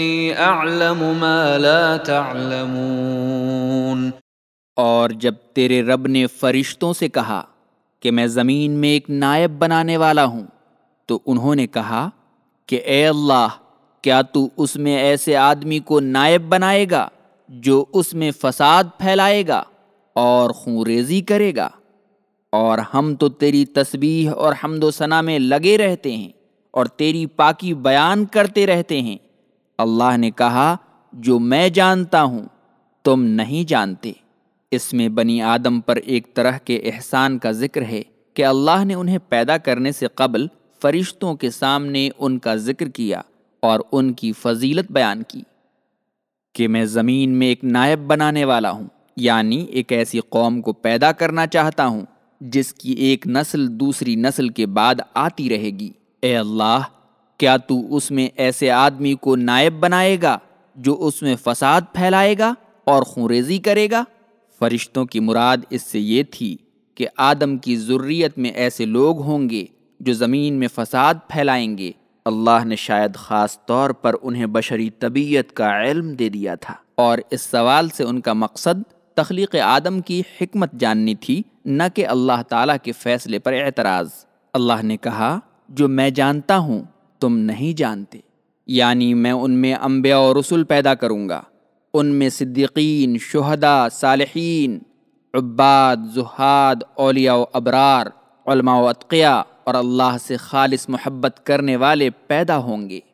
اني اعلم ما لا تعلمون۔ اور جب تیرے رب نے فرشتوں سے کہا کہ میں زمین میں ایک نائب بنانے والا ہوں، تو انہوں نے کہا کہ اے اللہ، کیا تو اس میں ایسے آدمی کو نائب بنائے گا جو اس میں فساد پھیلائے گا اور خونریزی کرے گا؟ اور ہم تو تیری تسبیح اور حمد و ثنا میں لگے رہتے ہیں اور تیری پاکی بیان کرتے رہتے ہیں اللہ نے کہا، جو میں جانتا ہوں، تم نہیں جانتے۔ اس میں بنی آدم پر ایک طرح کے احسان کا ذکر ہے کہ اللہ نے انہیں پیدا کرنے سے قبل فرشتوں کے سامنے ان کا ذکر کیا اور ان کی فضیلت بیان کی کہ میں زمین میں ایک نائب بنانے والا ہوں یعنی ایک ایسی قوم کو پیدا کرنا چاہتا ہوں، جس کی ایک نسل دوسری نسل کے بعد آتی رہے گی۔ اے اللہ کیا تو اس میں ایسے آدمی کو نائب بنائے گا جو اس میں فساد پھیلائے گا اور خونریزی کرے گا؟ فرشتوں کی مراد اس سے یہ تھی کہ آدم کی ضروریت میں ایسے لوگ ہوں گے جو زمین میں فساد پھیلائیں گے۔ اللہ نے شاید خاص طور پر انہیں بشری طبیعت کا علم دے دیا تھا۔ اور اس سوال سے ان کا مقصد تخلیق آدم کی حکمت جاننی تھی، نہ کہ اللہ تعالیٰ کے فیصلے پر اعتراض۔ اللہ نے کہا، جو میں جانتا ہوں تم نہیں جانتے۔ یعنی میں ان میں انبیاء و رسول پیدا کروں گا۔ ان میں صدیقین، شہداء، صالحین، عباد، زہاد، اولیاء و ابرار، علماء و اطقیہ اور اللہ سے خالص محبت کرنے والے پیدا ہوں گے۔